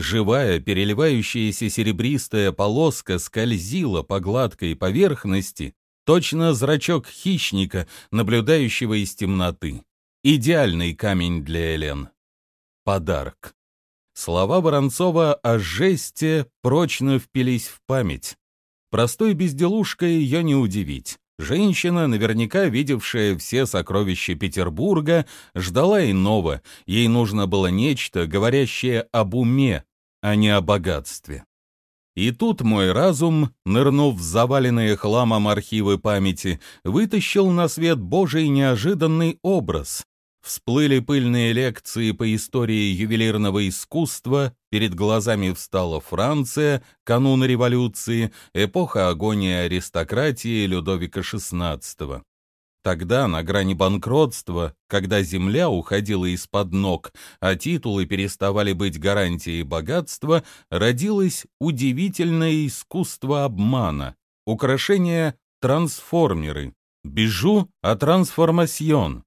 Живая, переливающаяся серебристая полоска скользила по гладкой поверхности, точно зрачок хищника, наблюдающего из темноты. Идеальный камень для Элен. Подарок. Слова Воронцова о жесте прочно впились в память. Простой безделушкой ее не удивить. Женщина, наверняка видевшая все сокровища Петербурга, ждала иного. Ей нужно было нечто, говорящее об уме, а не о богатстве. И тут мой разум, нырнув в заваленные хламом архивы памяти, вытащил на свет Божий неожиданный образ. Всплыли пыльные лекции по истории ювелирного искусства, перед глазами встала Франция, канун революции, эпоха агонии аристократии Людовика XVI. Тогда, на грани банкротства, когда земля уходила из-под ног, а титулы переставали быть гарантией богатства, родилось удивительное искусство обмана, украшение трансформеры, бижу а трансформасьон.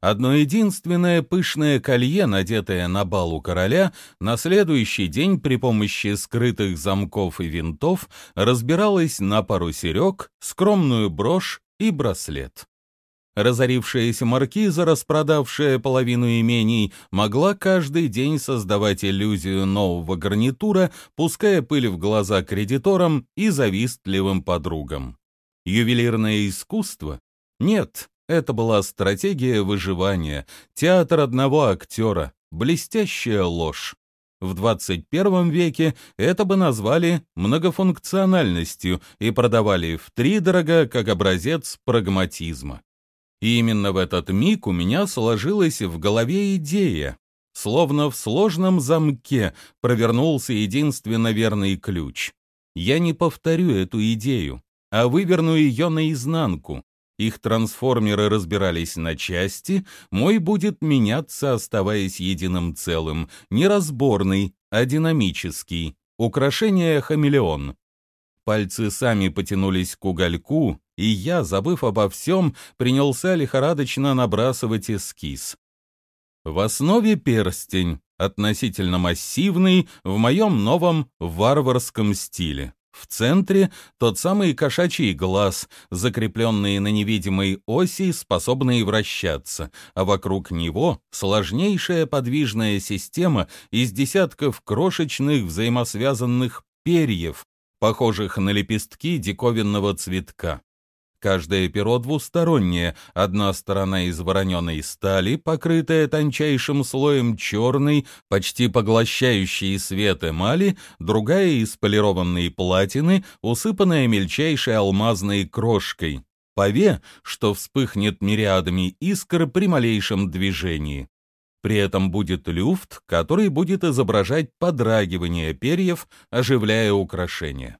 Одно единственное пышное колье, надетое на бал у короля, на следующий день при помощи скрытых замков и винтов разбиралось на пару серег, скромную брошь и браслет. Разорившаяся маркиза, распродавшая половину имений, могла каждый день создавать иллюзию нового гарнитура, пуская пыль в глаза кредиторам и завистливым подругам. Ювелирное искусство? Нет, это была стратегия выживания, театр одного актера, блестящая ложь. В 21 веке это бы назвали многофункциональностью и продавали втридорога как образец прагматизма. И именно в этот миг у меня сложилась в голове идея. Словно в сложном замке провернулся единственно верный ключ. Я не повторю эту идею, а выверну ее наизнанку. Их трансформеры разбирались на части, мой будет меняться, оставаясь единым целым, не разборный, а динамический. Украшение хамелеон. Пальцы сами потянулись к угольку, и я, забыв обо всем, принялся лихорадочно набрасывать эскиз. В основе перстень, относительно массивный, в моем новом варварском стиле. В центре тот самый кошачий глаз, закрепленный на невидимой оси, способный вращаться, а вокруг него сложнейшая подвижная система из десятков крошечных взаимосвязанных перьев, похожих на лепестки диковинного цветка. Каждое перо двустороннее, одна сторона из вороненой стали, покрытая тончайшим слоем черной, почти поглощающей свет эмали, другая из полированной платины, усыпанная мельчайшей алмазной крошкой. Пове, что вспыхнет мириадами искр при малейшем движении. При этом будет люфт, который будет изображать подрагивание перьев, оживляя украшения.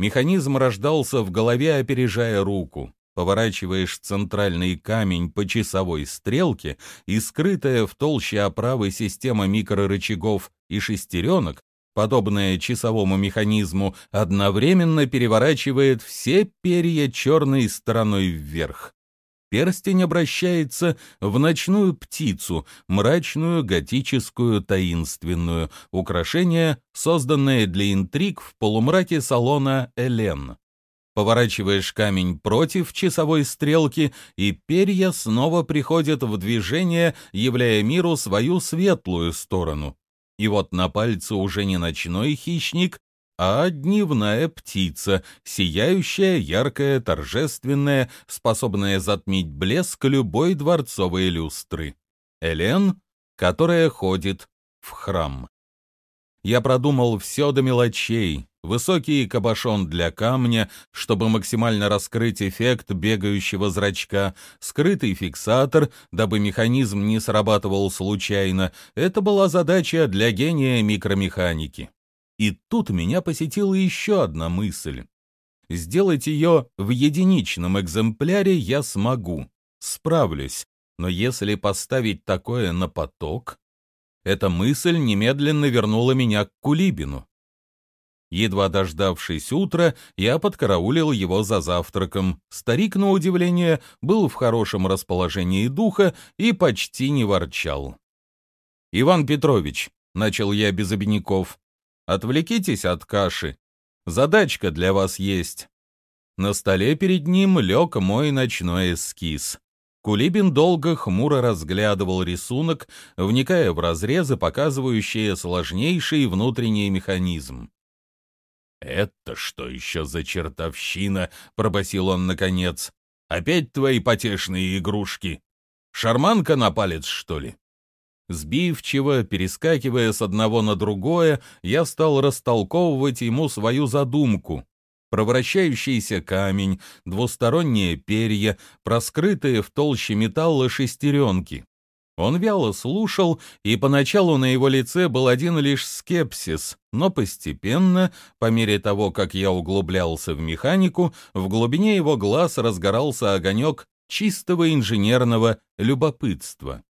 Механизм рождался в голове, опережая руку. Поворачиваешь центральный камень по часовой стрелке, и скрытая в толще оправы система микрорычагов и шестеренок, подобная часовому механизму, одновременно переворачивает все перья черной стороной вверх перстень обращается в ночную птицу, мрачную, готическую, таинственную, украшение, созданное для интриг в полумраке салона Элен. Поворачиваешь камень против часовой стрелки, и перья снова приходят в движение, являя миру свою светлую сторону. И вот на пальце уже не ночной хищник, а дневная птица, сияющая, яркая, торжественная, способная затмить блеск любой дворцовой люстры. Элен, которая ходит в храм. Я продумал все до мелочей, высокий кабошон для камня, чтобы максимально раскрыть эффект бегающего зрачка, скрытый фиксатор, дабы механизм не срабатывал случайно. Это была задача для гения микромеханики. И тут меня посетила еще одна мысль. Сделать ее в единичном экземпляре я смогу, справлюсь, но если поставить такое на поток... Эта мысль немедленно вернула меня к Кулибину. Едва дождавшись утра, я подкараулил его за завтраком. Старик, на удивление, был в хорошем расположении духа и почти не ворчал. «Иван Петрович, — начал я без обиняков. «Отвлекитесь от каши. Задачка для вас есть». На столе перед ним лег мой ночной эскиз. Кулибин долго хмуро разглядывал рисунок, вникая в разрезы, показывающие сложнейший внутренний механизм. «Это что еще за чертовщина?» — пробасил он наконец. «Опять твои потешные игрушки? Шарманка на палец, что ли?» Сбивчиво, перескакивая с одного на другое, я стал растолковывать ему свою задумку. Провращающийся камень, двусторонние перья, проскрытые в толще металла шестеренки. Он вяло слушал, и поначалу на его лице был один лишь скепсис, но постепенно, по мере того, как я углублялся в механику, в глубине его глаз разгорался огонек чистого инженерного любопытства.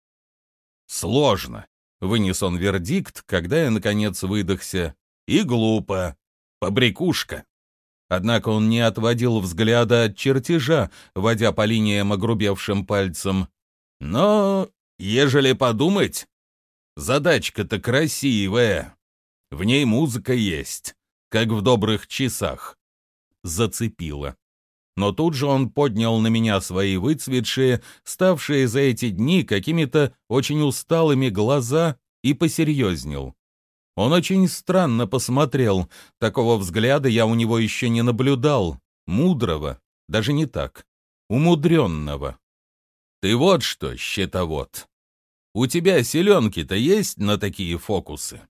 «Сложно», — вынес он вердикт, когда я, наконец, выдохся, — «и глупо. Побрякушка». Однако он не отводил взгляда от чертежа, водя по линиям огрубевшим пальцем. «Но, ежели подумать, задачка-то красивая. В ней музыка есть, как в добрых часах». Зацепило. Но тут же он поднял на меня свои выцветшие, ставшие за эти дни какими-то очень усталыми глаза и посерьезнел. Он очень странно посмотрел. Такого взгляда я у него еще не наблюдал. Мудрого, даже не так. Умудренного. Ты вот что, щитовод. У тебя селенки-то есть на такие фокусы?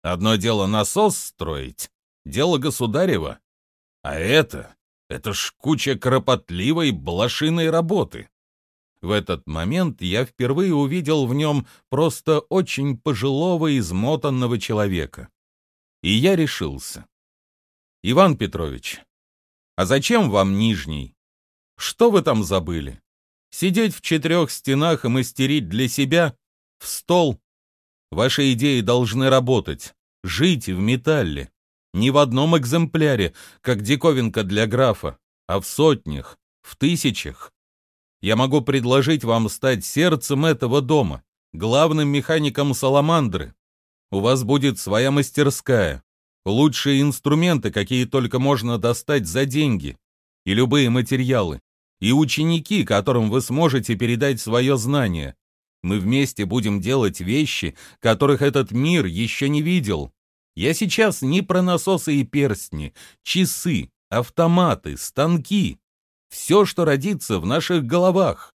Одно дело насос строить, дело государева. А это, это ж куча кропотливой блошиной работы. В этот момент я впервые увидел в нем просто очень пожилого измотанного человека. И я решился. «Иван Петрович, а зачем вам Нижний? Что вы там забыли? Сидеть в четырех стенах и мастерить для себя? В стол? Ваши идеи должны работать, жить в металле. Не в одном экземпляре, как диковинка для графа, а в сотнях, в тысячах. Я могу предложить вам стать сердцем этого дома, главным механиком Саламандры. У вас будет своя мастерская, лучшие инструменты, какие только можно достать за деньги, и любые материалы, и ученики, которым вы сможете передать свое знание. Мы вместе будем делать вещи, которых этот мир еще не видел. Я сейчас не про насосы и перстни, часы, автоматы, станки все, что родится в наших головах.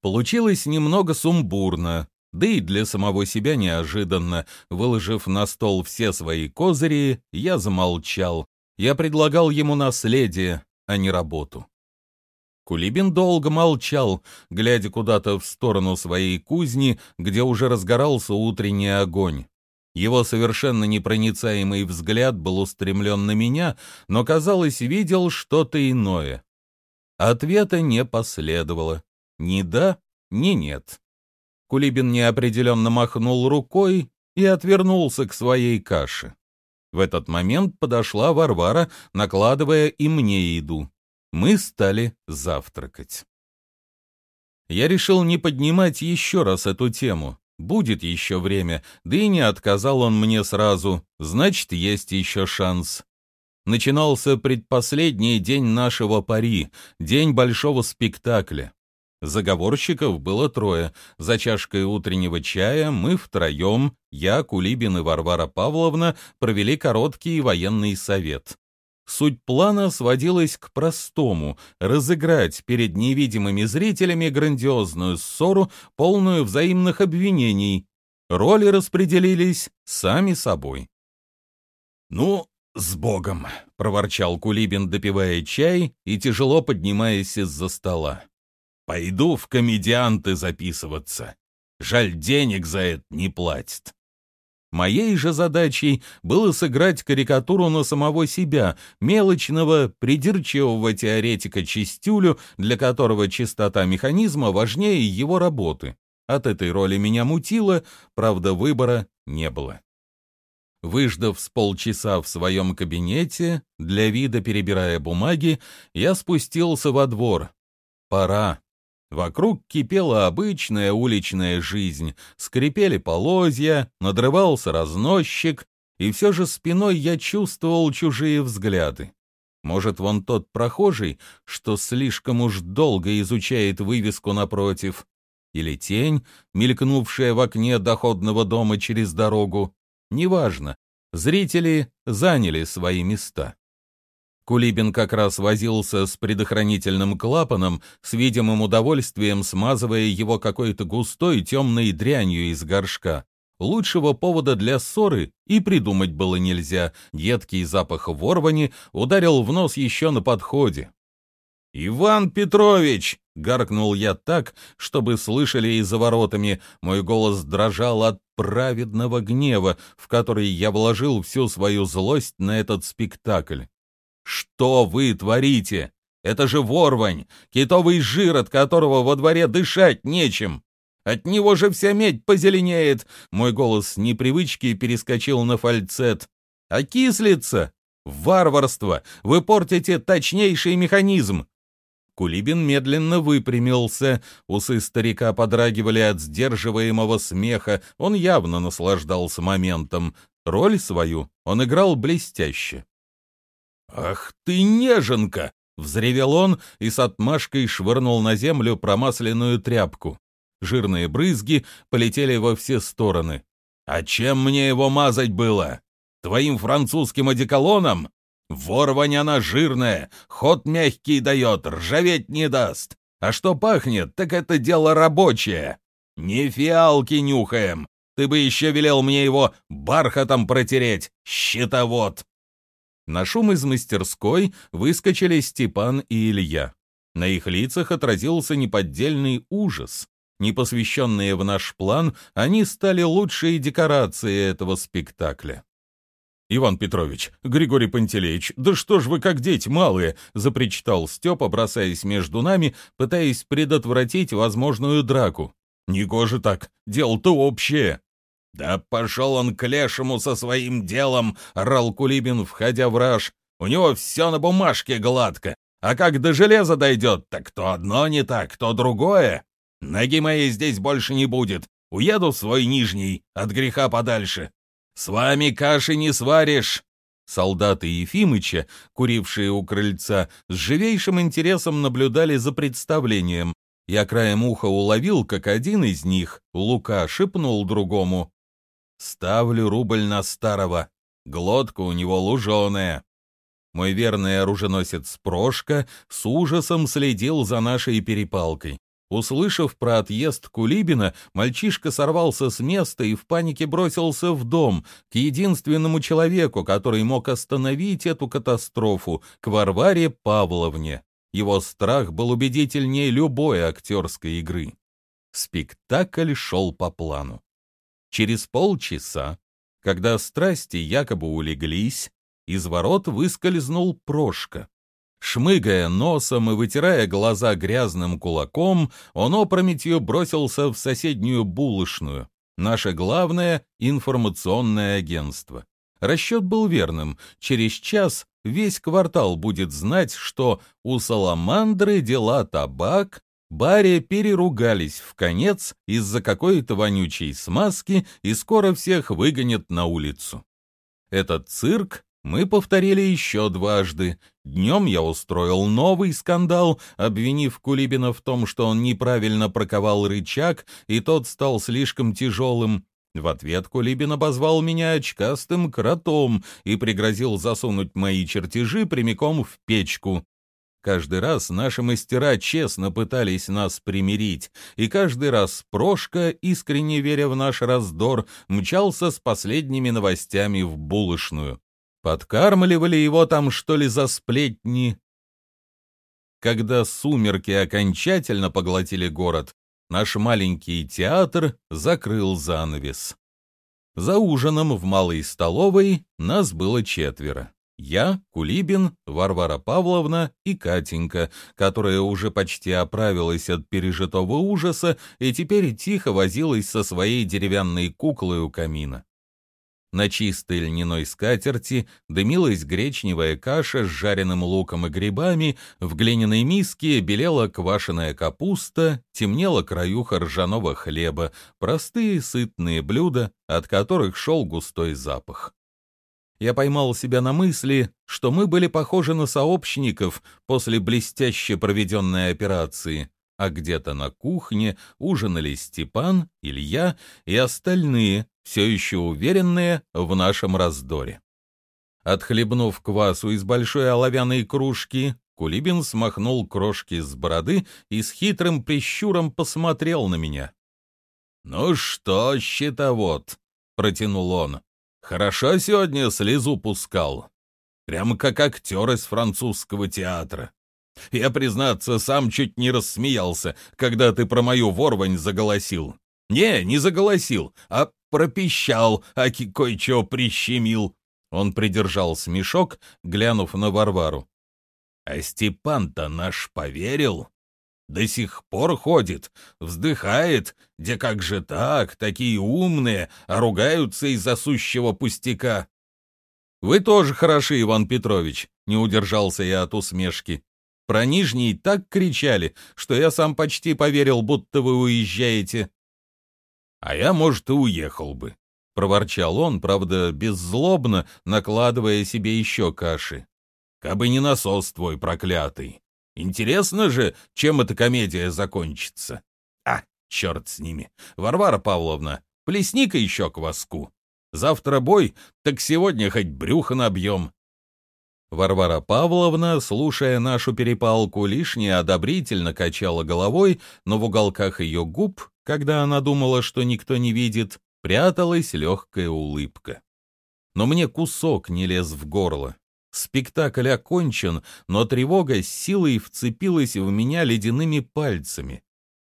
Получилось немного сумбурно, да и для самого себя неожиданно. Выложив на стол все свои козыри, я замолчал. Я предлагал ему наследие, а не работу. Кулибин долго молчал, глядя куда-то в сторону своей кузни, где уже разгорался утренний огонь. Его совершенно непроницаемый взгляд был устремлен на меня, но, казалось, видел что-то иное. Ответа не последовало. Ни да, ни нет. Кулибин неопределенно махнул рукой и отвернулся к своей каше. В этот момент подошла Варвара, накладывая и мне еду. Мы стали завтракать. Я решил не поднимать еще раз эту тему. Будет еще время, да и не отказал он мне сразу, значит, есть еще шанс начинался предпоследний день нашего пари, день большого спектакля. Заговорщиков было трое. За чашкой утреннего чая мы втроем, я, Кулибин и Варвара Павловна, провели короткий военный совет. Суть плана сводилась к простому — разыграть перед невидимыми зрителями грандиозную ссору, полную взаимных обвинений. Роли распределились сами собой. «Ну, «С Богом!» — проворчал Кулибин, допивая чай и тяжело поднимаясь из-за стола. «Пойду в комедианты записываться. Жаль, денег за это не платят». Моей же задачей было сыграть карикатуру на самого себя, мелочного, придирчивого теоретика Чистюлю, для которого чистота механизма важнее его работы. От этой роли меня мутило, правда, выбора не было. Выждав с полчаса в своем кабинете, для вида перебирая бумаги, я спустился во двор. Пора. Вокруг кипела обычная уличная жизнь, скрипели полозья, надрывался разносчик, и все же спиной я чувствовал чужие взгляды. Может, вон тот прохожий, что слишком уж долго изучает вывеску напротив, или тень, мелькнувшая в окне доходного дома через дорогу. Неважно, зрители заняли свои места. Кулибин как раз возился с предохранительным клапаном, с видимым удовольствием смазывая его какой-то густой темной дрянью из горшка. Лучшего повода для ссоры и придумать было нельзя. Едкий запах ворвани ударил в нос еще на подходе. «Иван Петрович!» — гаркнул я так, чтобы слышали и за воротами. Мой голос дрожал от праведного гнева, в который я вложил всю свою злость на этот спектакль. Что вы творите? Это же ворвань, китовый жир, от которого во дворе дышать нечем. От него же вся медь позеленеет. Мой голос с непривычки перескочил на фальцет. Окислится? Варварство! Вы портите точнейший механизм. Кулибин медленно выпрямился, усы старика подрагивали от сдерживаемого смеха, он явно наслаждался моментом. Роль свою он играл блестяще. «Ах ты неженка!» — взревел он и с отмашкой швырнул на землю промасленную тряпку. Жирные брызги полетели во все стороны. «А чем мне его мазать было? Твоим французским одеколоном? Ворвань она жирная, ход мягкий дает, ржаветь не даст. А что пахнет, так это дело рабочее. Не фиалки нюхаем. Ты бы еще велел мне его бархатом протереть, щитовод!» На шум из мастерской выскочили Степан и Илья. На их лицах отразился неподдельный ужас. Непосвященные в наш план, они стали лучшей декорацией этого спектакля. «Иван Петрович, Григорий Пантелеич, да что ж вы как дети малые!» — запричитал Степа, бросаясь между нами, пытаясь предотвратить возможную драку. «Негоже так, дело-то общее!» «Да пошел он к лешему со своим делом!» — орал Кулибин, входя в раж. «У него все на бумажке гладко, а как до железа дойдет, так то одно не так, то другое. Ноги моей здесь больше не будет, уеду в свой нижний, от греха подальше. С вами каши не сваришь!» Солдаты Ефимыча, курившие у крыльца, с живейшим интересом наблюдали за представлением. Я краем уха уловил, как один из них, Лука, шепнул другому. Ставлю рубль на старого. Глотка у него луженая. Мой верный оруженосец Прошка с ужасом следил за нашей перепалкой. Услышав про отъезд Кулибина, мальчишка сорвался с места и в панике бросился в дом, к единственному человеку, который мог остановить эту катастрофу, к Варваре Павловне. Его страх был убедительнее любой актерской игры. Спектакль шел по плану. Через полчаса, когда страсти якобы улеглись, из ворот выскользнул Прошка. Шмыгая носом и вытирая глаза грязным кулаком, он опрометью бросился в соседнюю булочную, наше главное информационное агентство. Расчет был верным. Через час весь квартал будет знать, что у Саламандры дела табак, Баре переругались в конец из-за какой-то вонючей смазки и скоро всех выгонят на улицу. Этот цирк мы повторили еще дважды. Днем я устроил новый скандал, обвинив Кулибина в том, что он неправильно проковал рычаг, и тот стал слишком тяжелым. В ответ Кулибин обозвал меня очкастым кротом и пригрозил засунуть мои чертежи прямиком в печку. Каждый раз наши мастера честно пытались нас примирить, и каждый раз Прошка, искренне веря в наш раздор, мчался с последними новостями в булочную. Подкармливали его там, что ли, за сплетни? Когда сумерки окончательно поглотили город, наш маленький театр закрыл занавес. За ужином в малой столовой нас было четверо. Я, Кулибин, Варвара Павловна и Катенька, которая уже почти оправилась от пережитого ужаса и теперь тихо возилась со своей деревянной куклой у камина. На чистой льняной скатерти дымилась гречневая каша с жареным луком и грибами, в глиняной миске белела квашеная капуста, темнела краюха ржаного хлеба, простые сытные блюда, от которых шел густой запах. Я поймал себя на мысли, что мы были похожи на сообщников после блестяще проведенной операции а где-то на кухне ужинали Степан, Илья и остальные, все еще уверенные в нашем раздоре. Отхлебнув квасу из большой оловянной кружки, Кулибин смахнул крошки с бороды и с хитрым прищуром посмотрел на меня. «Ну что, щитовод?» — протянул он. «Хорошо сегодня слезу пускал. Прямо как актер из французского театра. Я, признаться, сам чуть не рассмеялся, когда ты про мою ворвань заголосил. Не, не заголосил, а пропищал, аки кое-чего прищемил. Он придержал смешок, глянув на Варвару. А Степан-то наш поверил. До сих пор ходит, вздыхает, где как же так, такие умные, а ругаются из-за сущего пустяка. «Вы тоже хороши, Иван Петрович», — не удержался я от усмешки. Про Нижний так кричали, что я сам почти поверил, будто вы уезжаете. А я, может, и уехал бы, — проворчал он, правда, беззлобно, накладывая себе еще каши. Кабы не насос твой проклятый. Интересно же, чем эта комедия закончится. А, черт с ними. Варвара Павловна, плесни-ка еще кваску. Завтра бой, так сегодня хоть брюхо набьем. Варвара Павловна, слушая нашу перепалку, лишь неодобрительно качала головой, но в уголках ее губ, когда она думала, что никто не видит, пряталась легкая улыбка. Но мне кусок не лез в горло. Спектакль окончен, но тревога с силой вцепилась в меня ледяными пальцами.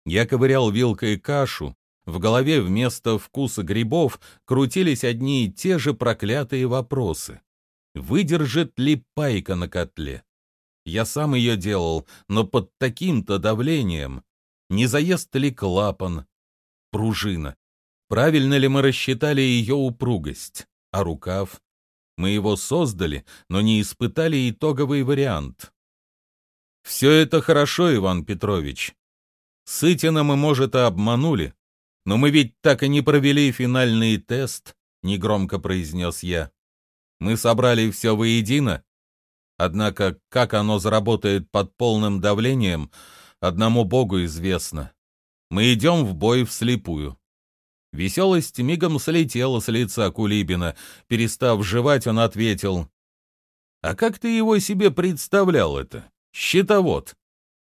Я ковырял вилкой кашу, в голове вместо вкуса грибов крутились одни и те же проклятые вопросы. Выдержит ли пайка на котле? Я сам ее делал, но под таким-то давлением. Не заест ли клапан? Пружина. Правильно ли мы рассчитали ее упругость? А рукав? Мы его создали, но не испытали итоговый вариант. Все это хорошо, Иван Петрович. Сытина мы, может, и обманули, но мы ведь так и не провели финальный тест, негромко произнес я. Мы собрали все воедино, однако как оно заработает под полным давлением, одному Богу известно. Мы идем в бой вслепую. Веселость мигом слетела с лица Кулибина. Перестав жевать, он ответил. «А как ты его себе представлял это? Щитовод.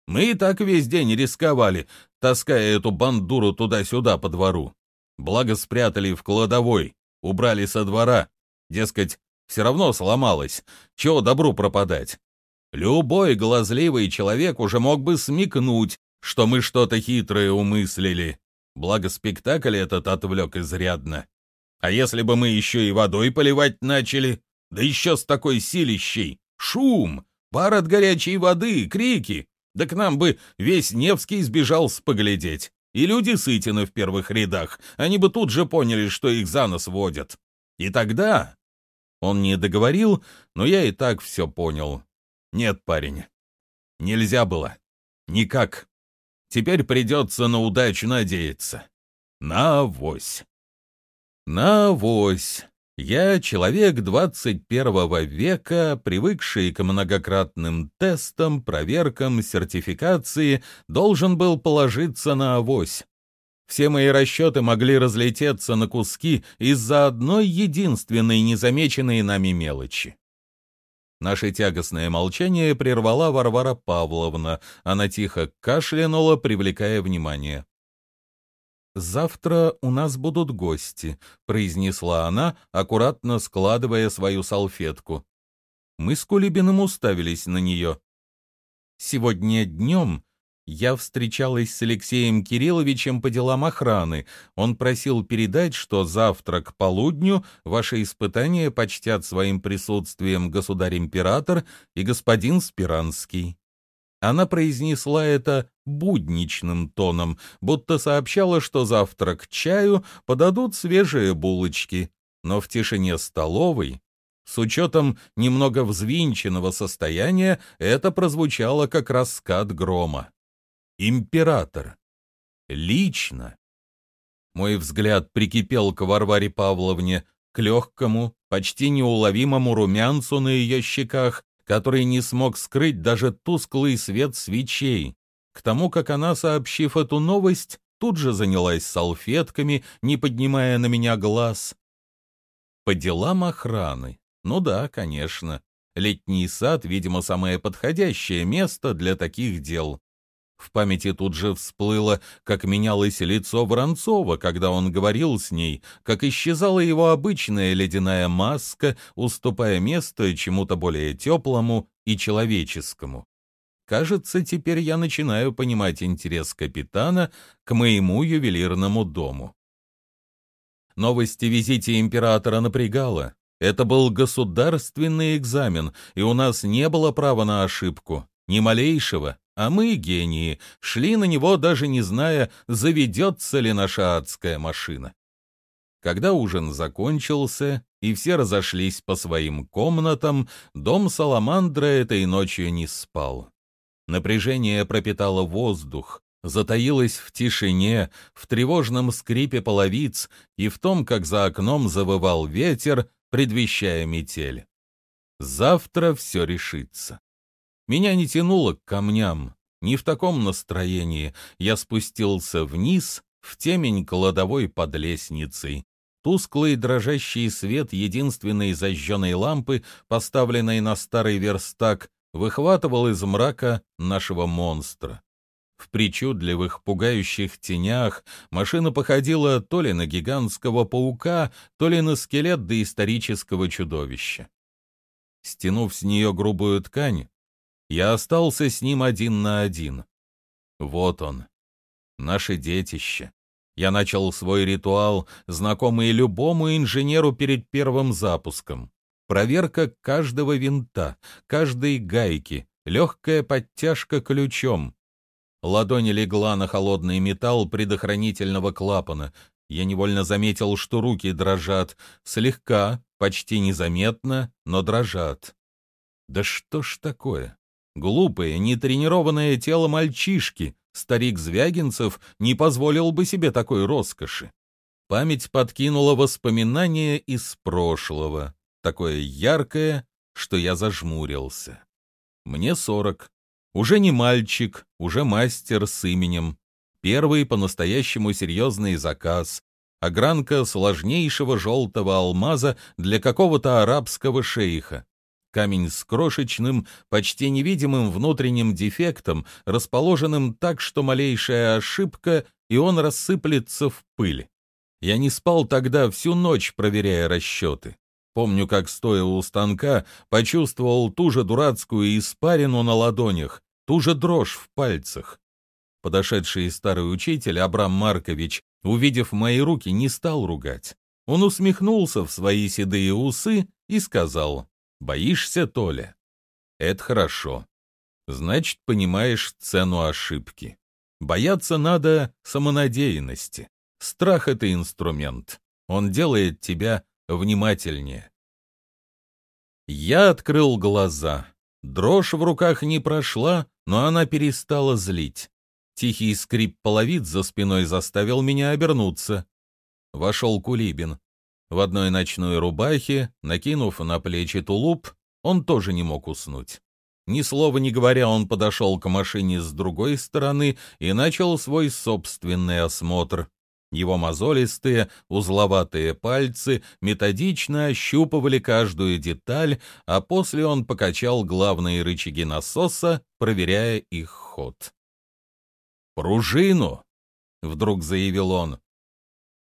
Мы и так весь день рисковали, таская эту бандуру туда-сюда по двору. Благо спрятали в кладовой, убрали со двора. Дескать, все равно сломалась. Чего добру пропадать? Любой глазливый человек уже мог бы смекнуть, что мы что-то хитрое умыслили. Благо спектакль этот отвлек изрядно. А если бы мы еще и водой поливать начали? Да еще с такой силищей! Шум! Пар от горячей воды, крики! Да к нам бы весь Невский сбежал споглядеть. И люди Сытины в первых рядах, они бы тут же поняли, что их за нос водят. И тогда он не договорил, но я и так все понял. Нет, парень, нельзя было. Никак. Теперь придется на удачу надеяться. На авось. На авось. Я человек 21 века, привыкший к многократным тестам, проверкам, сертификации, должен был положиться на авось. Все мои расчеты могли разлететься на куски из-за одной единственной незамеченной нами мелочи. Наше тягостное молчание прервала Варвара Павловна. Она тихо кашлянула, привлекая внимание. «Завтра у нас будут гости», — произнесла она, аккуратно складывая свою салфетку. Мы с Кулибиным уставились на нее. «Сегодня днем я встречалась с Алексеем Кирилловичем по делам охраны. Он просил передать, что завтра к полудню ваши испытания почтят своим присутствием государь-император и господин Спиранский. Она произнесла это будничным тоном, будто сообщала, что завтра к чаю подадут свежие булочки. но в тишине столовой, с учетом немного взвинченного состояния, это прозвучало как раскат грома. Император. Лично. Мой взгляд прикипел к Варваре Павловне, к легкому, почти неуловимому румянцу на ее щеках, который не смог скрыть даже тусклый свет свечей, к тому, как она, сообщив эту новость, тут же занялась салфетками, не поднимая на меня глаз. По делам охраны. Ну да, конечно. Летний сад, видимо, самое подходящее место для таких дел. В памяти тут же всплыло, как менялось лицо Воронцова, когда он говорил с ней, как исчезала его обычная ледяная маска, уступая место чему-то более теплому и человеческому. Кажется, теперь я начинаю понимать интерес капитана к моему ювелирному дому. Новость о визите императора напрягала. Это был государственный экзамен, и у нас не было права на ошибку, ни малейшего. А мы, гении, шли на него, даже не зная, заведется ли наша адская машина. Когда ужин закончился, и все разошлись по своим комнатам, дом Саламандра этой ночью не спал. Напряжение пропитало воздух, затаилось в тишине, в тревожном скрипе половиц и в том, как за окном завывал ветер, предвещая метель. Завтра все решится. Меня не тянуло к камням. Не в таком настроении я спустился вниз, в темень кладовой под лестницей. Тусклый дрожащий свет единственной зажженной лампы, поставленной на старый верстак, выхватывал из мрака нашего монстра. В причудливых, пугающих тенях машина походила то ли на гигантского паука, то ли на скелет доисторического чудовища. Стянув с нее грубую ткань, я остался с ним один на один. Вот он, наше детище. Я начал свой ритуал, знакомый любому инженеру перед первым запуском. Проверка каждого винта, каждой гайки, легкая подтяжка ключом. Ладонь легла на холодный металл предохранительного клапана. Я невольно заметил, что руки дрожат. Слегка, почти незаметно, но дрожат. Да что ж такое? Глупое, нетренированное тело мальчишки, старик Звягинцев не позволил бы себе такой роскоши. Память подкинула воспоминания из прошлого, такое яркое, что я зажмурился. Мне сорок. Уже не мальчик, уже мастер с именем. Первый по-настоящему серьезный заказ. Огранка сложнейшего желтого алмаза для какого-то арабского шейха. Камень с крошечным, почти невидимым внутренним дефектом, расположенным так, что малейшая ошибка, и он рассыплется в пыль. Я не спал тогда всю ночь, проверяя расчеты. Помню, как, стоя у станка, почувствовал ту же дурацкую испарину на ладонях, ту же дрожь в пальцах. Подошедший старый учитель, Абрам Маркович, увидев мои руки, не стал ругать. Он усмехнулся в свои седые усы и сказал, Боишься, Толя? Это хорошо. Значит, понимаешь цену ошибки. Бояться надо самонадеянности. Страх — это инструмент. Он делает тебя внимательнее. Я открыл глаза. Дрожь в руках не прошла, но она перестала злить. Тихий скрип половиц за спиной заставил меня обернуться. Вошел Кулибин. В одной ночной рубахе, накинув на плечи тулуп, он тоже не мог уснуть. Ни слова не говоря, он подошел к машине с другой стороны и начал свой собственный осмотр. Его мозолистые, узловатые пальцы методично ощупывали каждую деталь, а после он покачал главные рычаги насоса, проверяя их ход. «Пружину!» — вдруг заявил он.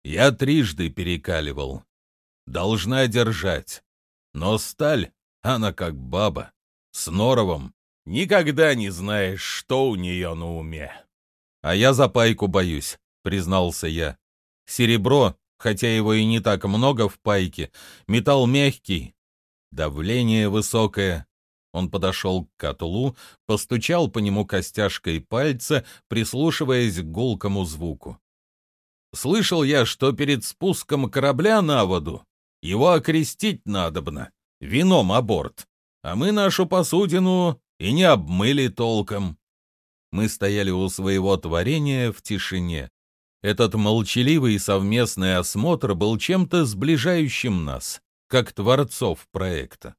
Я трижды перекаливал. Должна держать. Но сталь, она как баба. С норовом. Никогда не знаешь, что у нее на уме. А я за пайку боюсь, признался я. Серебро, хотя его и не так много в пайке, металл мягкий, давление высокое. Он подошел к котлу, постучал по нему костяшкой пальца, прислушиваясь к гулкому звуку. Слышал я, что перед спуском корабля на воду Его окрестить надобно, вином аборт. А мы нашу посудину и не обмыли толком. Мы стояли у своего творения в тишине. Этот молчаливый совместный осмотр был чем-то сближающим нас, как творцов проекта.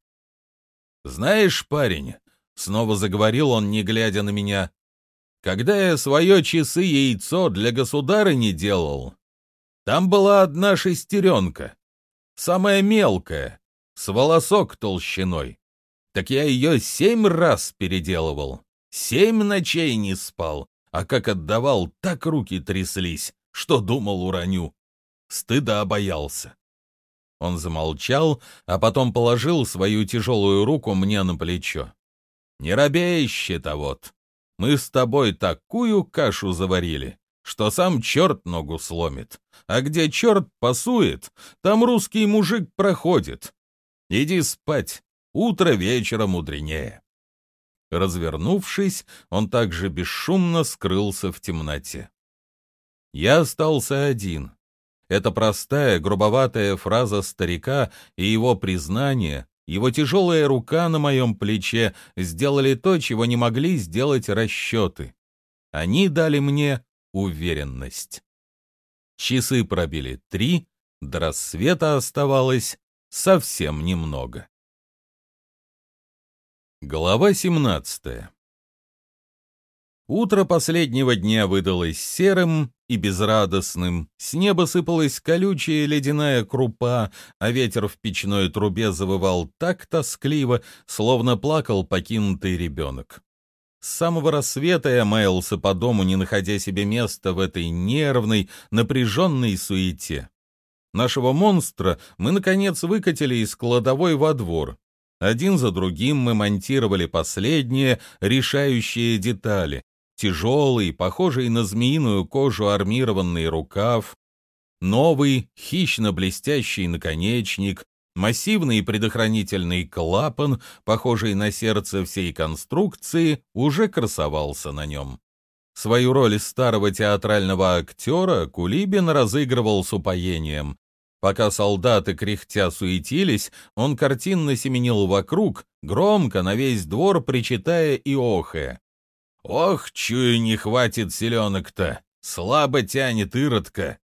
«Знаешь, парень», — снова заговорил он, не глядя на меня, «когда я свое часы-яйцо для государыни делал, там была одна шестеренка, самая мелкая, с волосок толщиной. Так я ее семь раз переделывал, семь ночей не спал, а как отдавал, так руки тряслись, что думал уроню. Стыда боялся. Он замолчал, а потом положил свою тяжелую руку мне на плечо. «Не робей, вот. Мы с тобой такую кашу заварили, что сам черт ногу сломит. А где черт пасует, там русский мужик проходит. Иди спать, утро вечера мудренее». Развернувшись, он также бесшумно скрылся в темноте. Я остался один. Эта простая, грубоватая фраза старика и его признание, его тяжелая рука на моем плече сделали то, чего не могли сделать расчеты. Они дали мне уверенность. Часы пробили три, до рассвета оставалось совсем немного. Глава 17 Утро последнего дня выдалось серым и безрадостным. С неба сыпалась колючая ледяная крупа, а ветер в печной трубе завывал так тоскливо, словно плакал покинутый ребенок. С самого рассвета я маялся по дому, не находя себе места в этой нервной, напряженной суете. Нашего монстра мы, наконец, выкатили из кладовой во двор. Один за другим мы монтировали последние решающие детали. Тяжелый, похожий на змеиную кожу армированный рукав, новый, хищно-блестящий наконечник, массивный предохранительный клапан, похожий на сердце всей конструкции, уже красовался на нем. Свою роль старого театрального актера Кулибин разыгрывал с упоением. Пока солдаты кряхтя суетились, он картинно семенил вокруг, громко на весь двор причитая и охая. «Ох, чую, не хватит селенок-то! Слабо тянет иродка!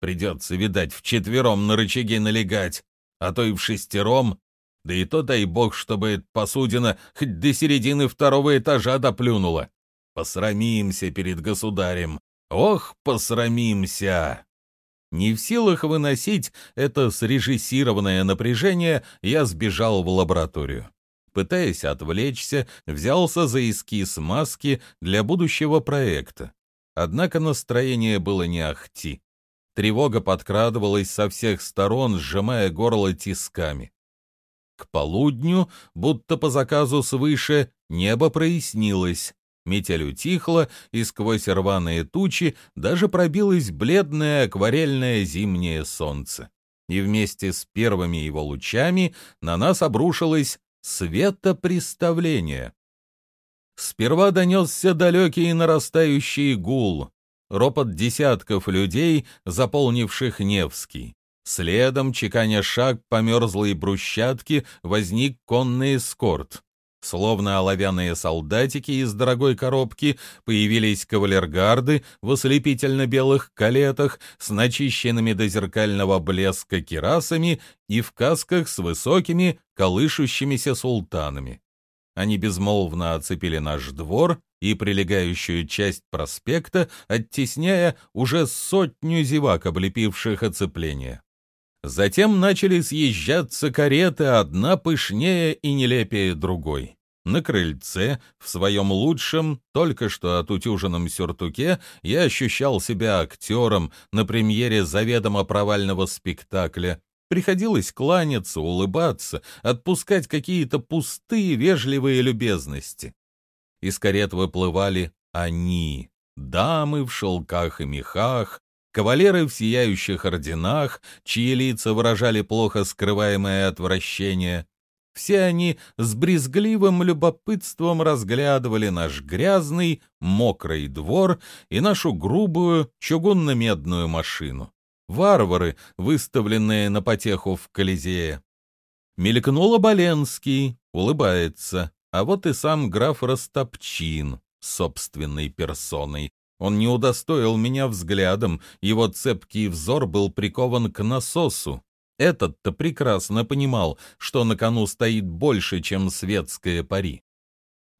Придется, видать, вчетвером на рычаги налегать, а то и в шестером. Да и то дай бог, чтобы посудина хоть до середины второго этажа доплюнула. Посрамимся перед государем! Ох, посрамимся!» Не в силах выносить это срежиссированное напряжение, я сбежал в лабораторию. Пытаясь отвлечься, взялся за эскиз маски для будущего проекта. Однако настроение было не ахти. Тревога подкрадывалась со всех сторон, сжимая горло тисками. К полудню, будто по заказу свыше, небо прояснилось. Метель утихла, и сквозь рваные тучи даже пробилось бледное акварельное зимнее солнце. И вместе с первыми его лучами на нас обрушилось светопреставление. Сперва донесся далекий нарастающий гул, ропот десятков людей, заполнивших Невский. Следом, чеканя шаг по мерзлой брусчатке, возник конный эскорт. Словно оловянные солдатики из дорогой коробки появились кавалергарды в ослепительно-белых калетах с начищенными до зеркального блеска керасами и в касках с высокими колышущимися султанами. Они безмолвно оцепили наш двор и прилегающую часть проспекта, оттесняя уже сотню зевак, облепивших оцепление. Затем начали съезжаться кареты, одна пышнее и нелепее другой. На крыльце, в своем лучшем, только что отутюженном сюртуке, я ощущал себя актером на премьере заведомо провального спектакля. Приходилось кланяться, улыбаться, отпускать какие-то пустые вежливые любезности. Из карет выплывали они, дамы в шелках и мехах, Кавалеры в сияющих орденах, чьи лица выражали плохо скрываемое отвращение, все они с брезгливым любопытством разглядывали наш грязный, мокрый двор и нашу грубую чугунно-медную машину. варвары, выставленные на потеху в Колизее. Мелькнула Боленский, улыбается, а вот и сам граф Растопчин собственной персоной. Он не удостоил меня взглядом, его цепкий взор был прикован к насосу. Этот-то прекрасно понимал, что на кону стоит больше, чем светское пари.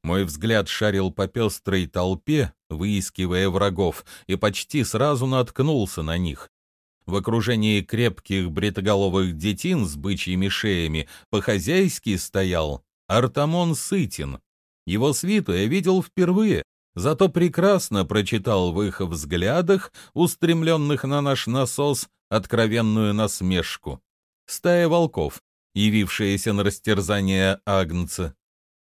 Мой взгляд шарил по пестрой толпе, выискивая врагов, и почти сразу наткнулся на них. В окружении крепких бритоголовых детин с бычьими шеями по-хозяйски стоял Артамон Сытин. Его свиту я видел впервые, зато прекрасно прочитал в их взглядах, устремленных на наш насос, откровенную насмешку. Стая волков, явившаяся на растерзание Агнца.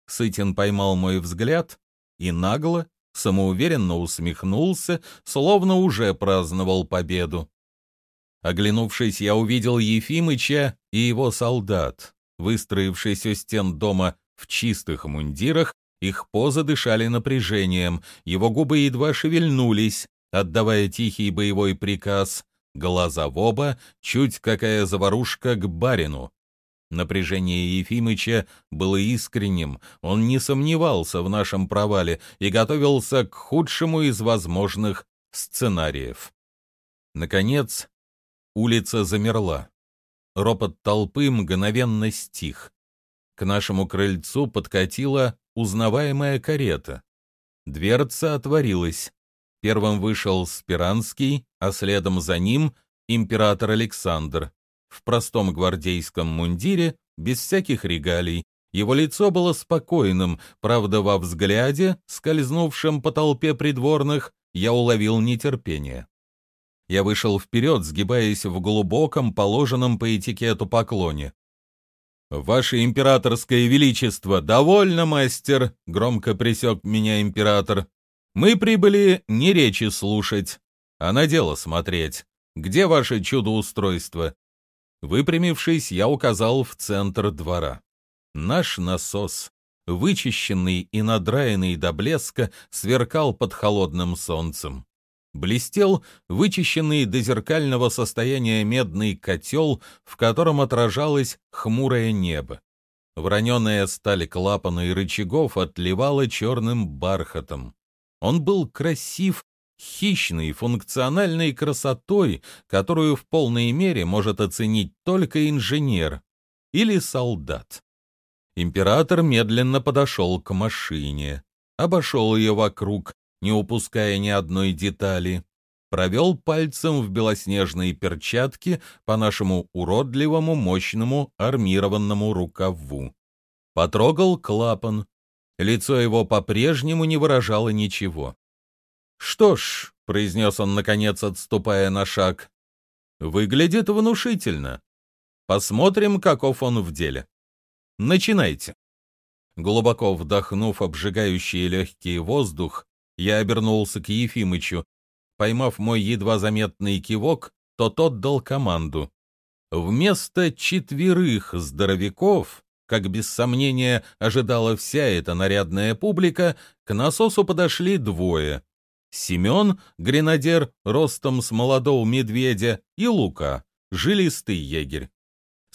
Сытин поймал мой взгляд и нагло, самоуверенно усмехнулся, словно уже праздновал победу. Оглянувшись, я увидел Ефимыча и его солдат, выстроившись стен дома в чистых мундирах, их позы дышали напряжением, его губы едва шевельнулись, отдавая тихий боевой приказ, глаза в оба, чуть какая заварушка к барину. Напряжение Ефимыча было искренним, он не сомневался в нашем провале и готовился к худшему из возможных сценариев. Наконец, улица замерла. Ропот толпы мгновенно стих. К нашему крыльцу подкатила узнаваемая карета. Дверца отворилась. Первым вышел Спиранский, а следом за ним император Александр в простом гвардейском мундире, без всяких регалий. Его лицо было спокойным, правда, во взгляде, скользнувшем по толпе придворных, я уловил нетерпение. Я вышел вперед, сгибаясь в глубоком, положенном по этикету поклоне. «Ваше императорское величество, довольно, мастер!» — громко присек меня император. «Мы прибыли не речи слушать, а на дело смотреть. Где ваше чудоустройство?» Выпрямившись, я указал в центр двора. Наш насос, вычищенный и надраенный до блеска, сверкал под холодным солнцем. Блестел вычищенный до зеркального состояния медный котел, в котором отражалось хмурое небо. Враненая сталь клапана и рычагов отливала черным бархатом. Он был красив хищной, функциональной красотой, которую в полной мере может оценить только инженер или солдат. Император медленно подошел к машине, обошел ее вокруг, не упуская ни одной детали, провел пальцем в белоснежные перчатки по нашему уродливому мощному армированному рукаву. Потрогал клапан. Лицо его по-прежнему не выражало ничего. «Что ж», — произнес он, наконец, отступая на шаг, — «выглядит внушительно. Посмотрим, каков он в деле. Начинайте». Глубоко вдохнув обжигающий легкий воздух, я обернулся к Ефимычу. Поймав мой едва заметный кивок, то тот дал команду. Вместо четверых здоровяков, как без сомнения ожидала вся эта нарядная публика, к насосу подошли двое. Семен, гренадер, ростом с молодого медведя, и Лука, жилистый егерь.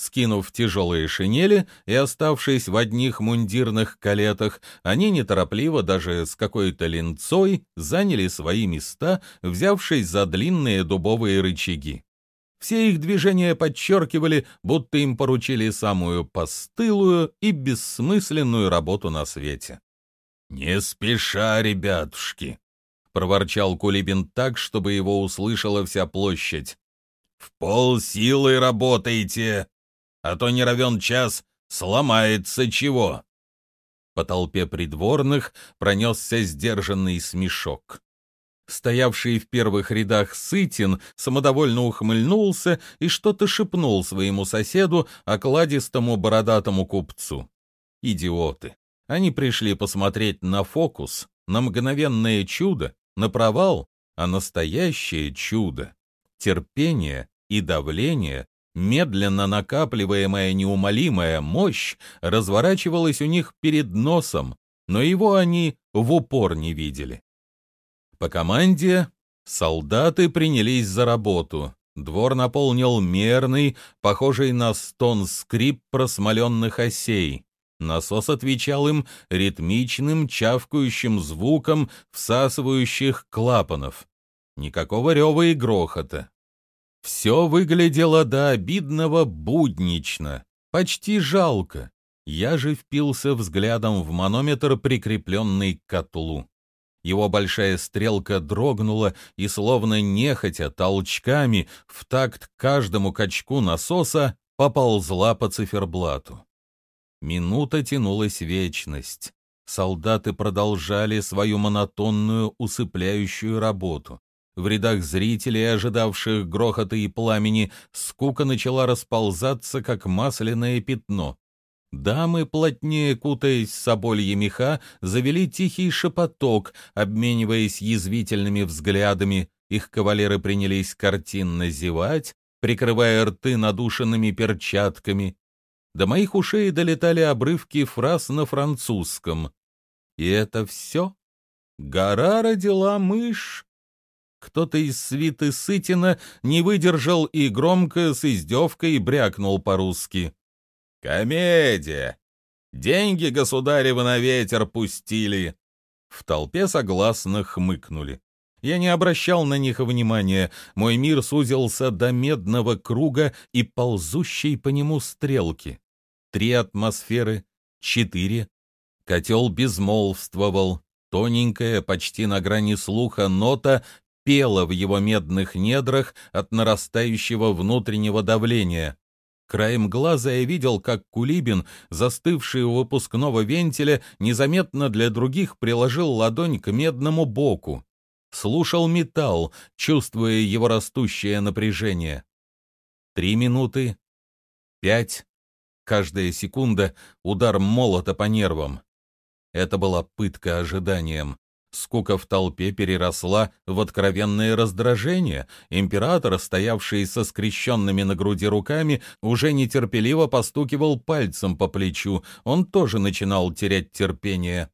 Скинув тяжелые шинели и оставшись в одних мундирных калетах, они неторопливо, даже с какой-то линцой, заняли свои места, взявшись за длинные дубовые рычаги. Все их движения подчеркивали, будто им поручили самую постылую и бессмысленную работу на свете. «Не спеша, ребятушки!» — проворчал Кулибин так, чтобы его услышала вся площадь. «В пол силы работайте, а то не равен час сломается чего». По толпе придворных пронесся сдержанный смешок. Стоявший в первых рядах Сытин самодовольно ухмыльнулся и что-то шепнул своему соседу, окладистому бородатому купцу. Идиоты! Они пришли посмотреть на фокус, на мгновенное чудо, на провал, а настоящее чудо, терпение и давление, медленно накапливаемая неумолимая мощь разворачивалась у них перед носом, но его они в упор не видели. По команде солдаты принялись за работу, Двор наполнил мерный, похожий на стон скрип просмоленных осей. Насос отвечал им ритмичным чавкающим звуком всасывающих клапанов. Никакого рева и грохота. Все выглядело до обидного буднично, почти жалко. Я же впился взглядом в манометр, прикрепленный к котлу. Его большая стрелка дрогнула и, словно нехотя, толчками, в такт каждому качку насоса, поползла по циферблату. Минута тянулась вечность. Солдаты продолжали свою монотонную, усыпляющую работу. В рядах зрителей, ожидавших грохота и пламени, скука начала расползаться, как масляное пятно. Дамы, плотнее кутаясь в собольи меха, завели тихий шепоток, обмениваясь язвительными взглядами. Их кавалеры принялись картинно зевать, прикрывая рты надушенными перчатками. До моих ушей долетали обрывки фраз на французском. И это все? Гора родила мышь. Кто-то из свиты Сытина не выдержал и громко с издевкой брякнул по-русски. «Комедия! Деньги государевы на ветер пустили!» В толпе согласно хмыкнули. Я не обращал на них внимания, мой мир сузился до медного круга и ползущей по нему стрелки. Три атмосферы, четыре. Котел безмолвствовал, тоненькая, почти на грани слуха нота пела в его медных недрах от нарастающего внутреннего давления. Краем глаза я видел, как Кулибин, застывший у выпускного вентиля, незаметно для других приложил ладонь к медному боку. Слушал металл, чувствуя его растущее напряжение. Три минуты. Пять. Каждая секунда — удар молота по нервам. Это была пытка ожиданием. Скука в толпе переросла в откровенное раздражение. Император, стоявший со скрещенными на груди руками, уже нетерпеливо постукивал пальцем по плечу. Он тоже начинал терять терпение.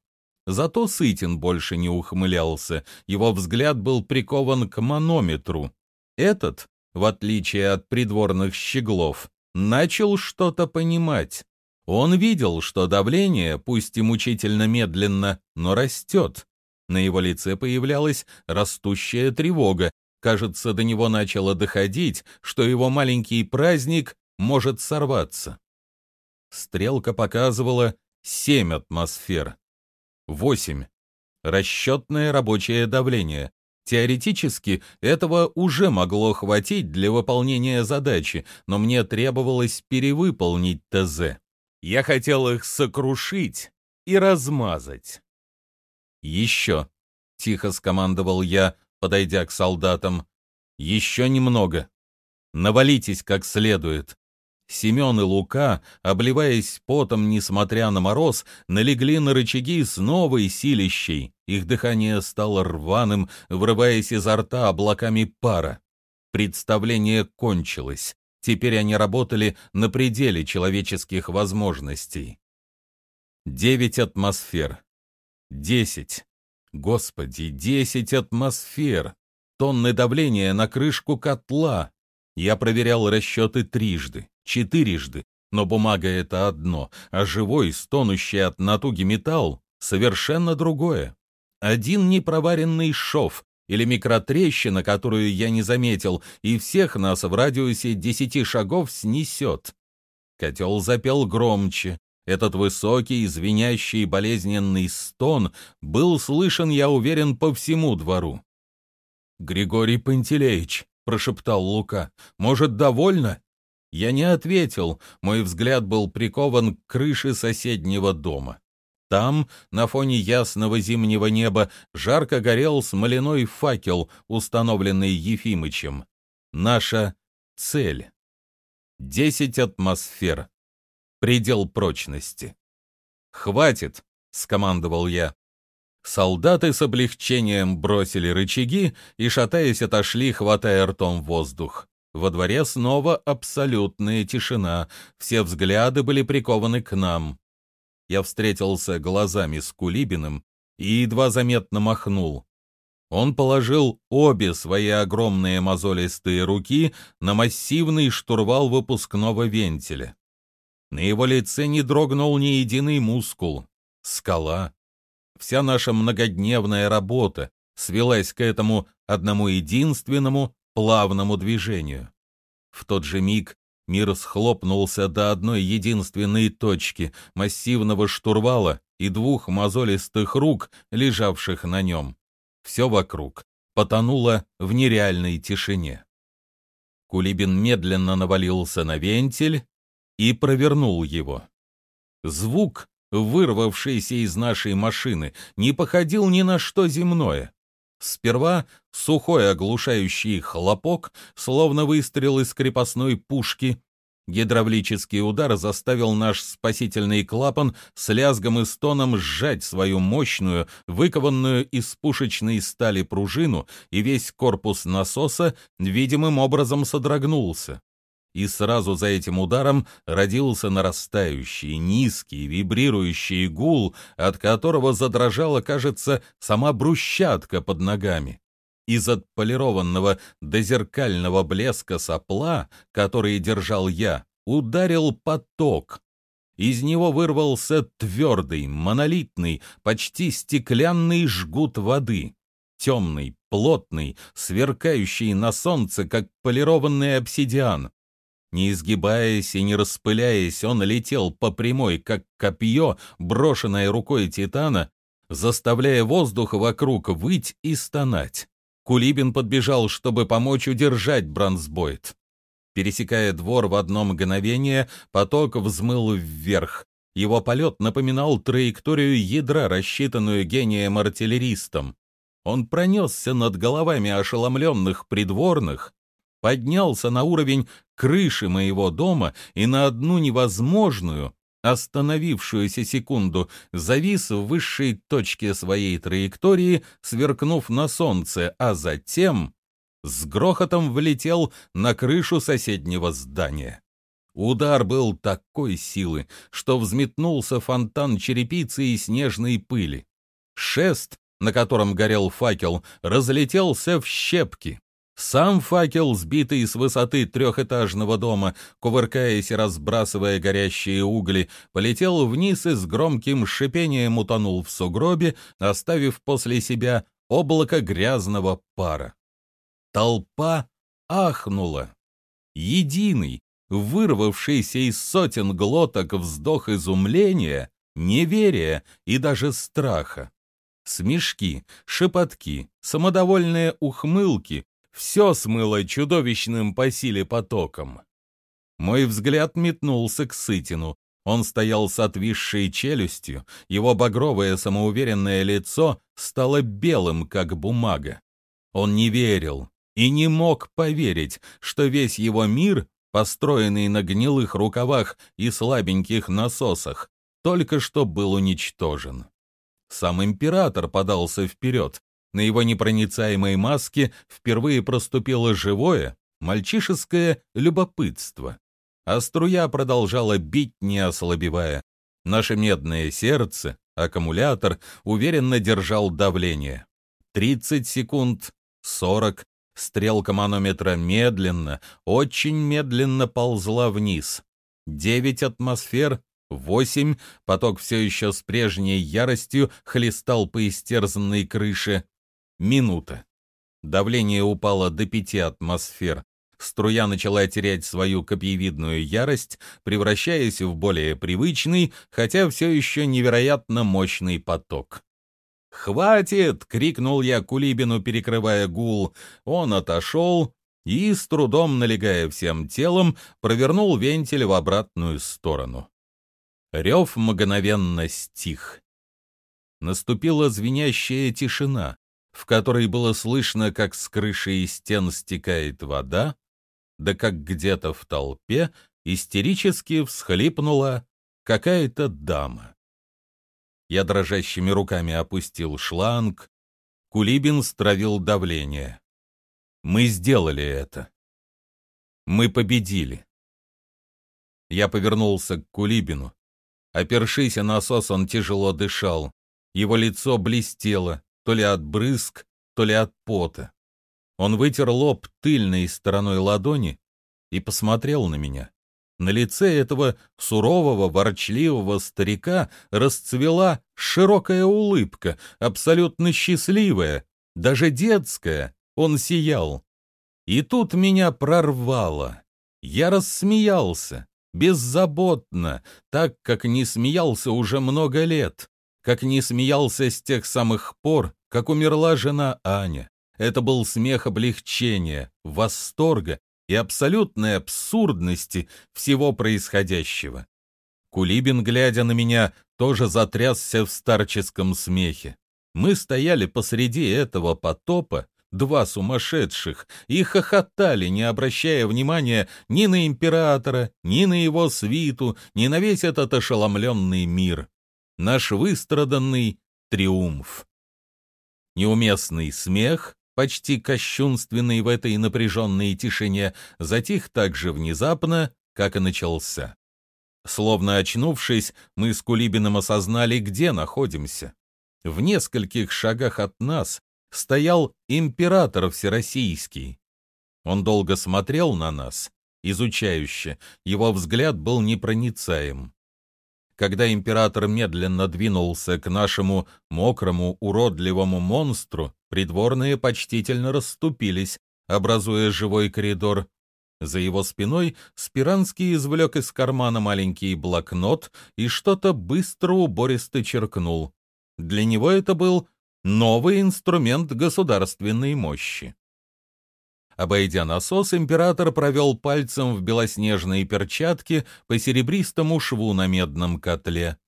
Зато Сытин больше не ухмылялся. Его взгляд был прикован к манометру. Этот, в отличие от придворных щеглов, начал что-то понимать. Он видел, что давление, пусть и мучительно медленно, но растет. На его лице появлялась растущая тревога. Кажется, до него начало доходить, что его маленький праздник может сорваться. Стрелка показывала семь атмосфер. Восемь. Расчетное рабочее давление. Теоретически этого уже могло хватить для выполнения задачи, но мне требовалось перевыполнить ТЗ. Я хотел их сокрушить и размазать. «Еще!» — тихо скомандовал я, подойдя к солдатам. «Еще немного. Навалитесь как следует». Семен и Лука, обливаясь потом, несмотря на мороз, налегли на рычаги с новой силищей. Их дыхание стало рваным, врываясь изо рта облаками пара. Представление кончилось. Теперь они работали на пределе человеческих возможностей. Девять атмосфер. Десять. Господи, десять атмосфер. Тонны давления на крышку котла. Я проверял расчеты трижды, четырежды, но бумага — это одно, а живой, стонущий от натуги металл — совершенно другое. Один непроваренный шов или микротрещина, которую я не заметил, и всех нас в радиусе десяти шагов снесет. Котел запел громче, этот высокий, звенящий болезненный стон был слышен, я уверен, по всему двору. «Григорий Пантелеич», — прошептал Лука, — «может, довольно?» Я не ответил, мой взгляд был прикован к крыше соседнего дома. Там, на фоне ясного зимнего неба, жарко горел смоляной факел, установленный Ефимычем. Наша цель. Десять атмосфер предел прочности. «Хватит!» — скомандовал я. Солдаты с облегчением бросили рычаги и, шатаясь, отошли, хватая ртом воздух. Во дворе снова абсолютная тишина, все взгляды были прикованы к нам. Я встретился глазами с Кулибиным и едва заметно махнул. Он положил обе свои огромные мозолистые руки на массивный штурвал выпускного вентиля. На его лице не дрогнул ни единый мускул. Скала. Вся наша многодневная работа свелась к этому одному единственному плавному движению. В тот же миг мир схлопнулся до одной единственной точки массивного штурвала и двух мозолистых рук, лежавших на нем. Все вокруг потонуло в нереальной тишине. Кулибин медленно навалился на вентиль и провернул его. Звук, вырвавшийся из нашей машины, не походил ни на что земное. Сперва сухой оглушающий хлопок, словно выстрел из крепостной пушки. Гидравлический удар заставил наш спасительный клапан с лязгом и стоном сжать свою мощную, выкованную из пушечной стали пружину, и весь корпус насоса видимым образом содрогнулся и сразу за этим ударом родился нарастающий, низкий, вибрирующий гул, от которого задрожала, кажется, сама брусчатка под ногами. Из отполированного до зеркального блеска сопла, который держал я, ударил поток. Из него вырвался твердый, монолитный, почти стеклянный жгут воды. Темный, плотный, сверкающий на солнце, как полированный обсидиан. Не изгибаясь и не распыляясь, он летел по прямой, как копье, брошенное рукой Титана, заставляя воздух вокруг выть и стонать. Кулибин подбежал, чтобы помочь удержать бронзбойт. Пересекая двор в одно мгновение, поток взмыл вверх. Его полет напоминал траекторию ядра, рассчитанную гением-артиллеристом. Он пронесся над головами ошеломленных придворных, поднялся на уровень крыши моего дома и на одну невозможную, остановившуюся секунду, завис в высшей точке своей траектории, сверкнув на солнце, а затем с грохотом влетел на крышу соседнего здания. Удар был такой силы, что взметнулся фонтан черепицы и снежной пыли. Шест, на котором горел факел, разлетелся в щепки. Сам факел, сбитый с высоты трехэтажного дома, кувыркаясь и разбрасывая горящие угли, полетел вниз и с громким шипением утонул в сугробе, оставив после себя облако грязного пара. Толпа ахнула. Единый, вырвавшийся из сотен глоток вздох изумления, неверия и даже страха. Смешки, шепотки, самодовольные ухмылки, все смыло чудовищным по силе потоком. Мой взгляд метнулся к Сытину. Он стоял с отвисшей челюстью, его багровое самоуверенное лицо стало белым, как бумага. Он не верил и не мог поверить, что весь его мир, построенный на гнилых рукавах и слабеньких насосах, только что был уничтожен. Сам император подался вперед, на его непроницаемой маске впервые проступило живое, мальчишеское любопытство. А струя продолжала бить, не ослабевая. Наше медное сердце, аккумулятор, уверенно держал давление. 30 секунд, 40, стрелка манометра медленно, очень медленно ползла вниз. 9 атмосфер, Восемь, поток все еще с прежней яростью хлестал по истерзанной крыше. Минута. Давление упало до пяти атмосфер. Струя начала терять свою копьевидную ярость, превращаясь в более привычный, хотя все еще невероятно мощный поток. «Хватит!» — крикнул я Кулибину, перекрывая гул. Он отошел и, с трудом налегая всем телом, провернул вентиль в обратную сторону. Рев мгновенно стих. Наступила звенящая тишина в которой было слышно, как с крыши и стен стекает вода, да как где-то в толпе истерически всхлипнула какая-то дама. Я дрожащими руками опустил шланг, Кулибин стравил давление. Мы сделали это. Мы победили. Я повернулся к Кулибину. Опершись о насос, он тяжело дышал. Его лицо блестело, то ли от брызг, то ли от пота. Он вытер лоб тыльной стороной ладони и посмотрел на меня. На лице этого сурового, ворчливого старика расцвела широкая улыбка, абсолютно счастливая, даже детская. Он сиял. И тут меня прорвало. Я рассмеялся, беззаботно, так, как не смеялся уже много лет, как не смеялся с тех самых пор, как умерла жена Аня. Это был смех облегчения, восторга и абсолютной абсурдности всего происходящего. Кулибин, глядя на меня, тоже затрясся в старческом смехе. Мы стояли посреди этого потопа, два сумасшедших, и хохотали, не обращая внимания ни на императора, ни на его свиту, ни на весь этот ошеломленный мир. Наш выстраданный триумф. Неуместный смех, почти кощунственный в этой напряженной тишине, затих так же внезапно, как и начался. Словно очнувшись, мы с Кулибиным осознали, где находимся. В нескольких шагах от нас стоял император всероссийский. Он долго смотрел на нас, изучающе, его взгляд был непроницаем. Когда император медленно двинулся к нашему мокрому, уродливому монстру, придворные почтительно расступились, образуя живой коридор. За его спиной Спиранский извлек из кармана маленький блокнот и что-то быстро убористо черкнул. Для него это был новый инструмент государственной мощи. Обойдя насос, император провел пальцем в белоснежные перчатки по серебристому шву на медном котле.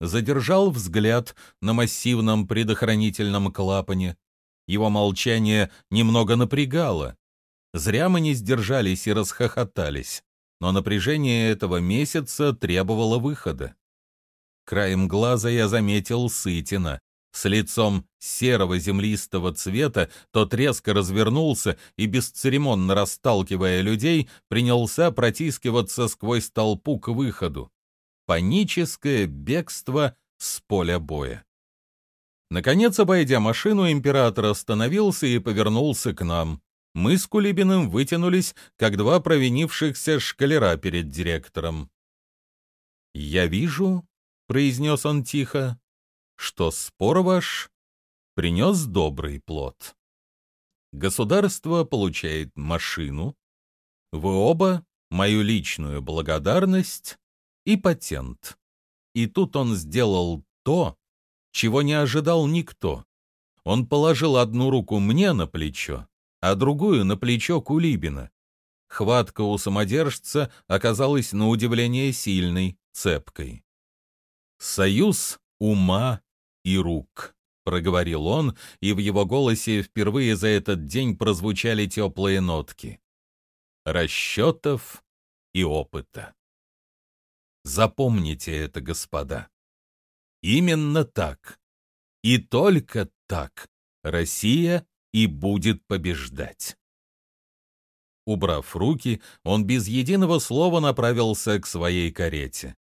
Задержал взгляд на массивном предохранительном клапане. Его молчание немного напрягало. Зря мы не сдержались и расхохотались, но напряжение этого месяца требовало выхода. Краем глаза я заметил Сытина, с лицом серого землистого цвета, тот резко развернулся и, бесцеремонно расталкивая людей, принялся протискиваться сквозь толпу к выходу. Паническое бегство с поля боя. Наконец, обойдя машину, император остановился и повернулся к нам. Мы с Кулибиным вытянулись, как два провинившихся шкалера перед директором. «Я вижу», — произнес он тихо, что спор ваш принес добрый плод. Государство получает машину, вы оба мою личную благодарность и патент. И тут он сделал то, чего не ожидал никто. Он положил одну руку мне на плечо, а другую на плечо Кулибина. Хватка у самодержца оказалась на удивление сильной, цепкой. Союз ума и рук», — проговорил он, и в его голосе впервые за этот день прозвучали теплые нотки. «Расчетов и опыта». Запомните это, господа. Именно так. И только так Россия и будет побеждать. Убрав руки, он без единого слова направился к своей карете.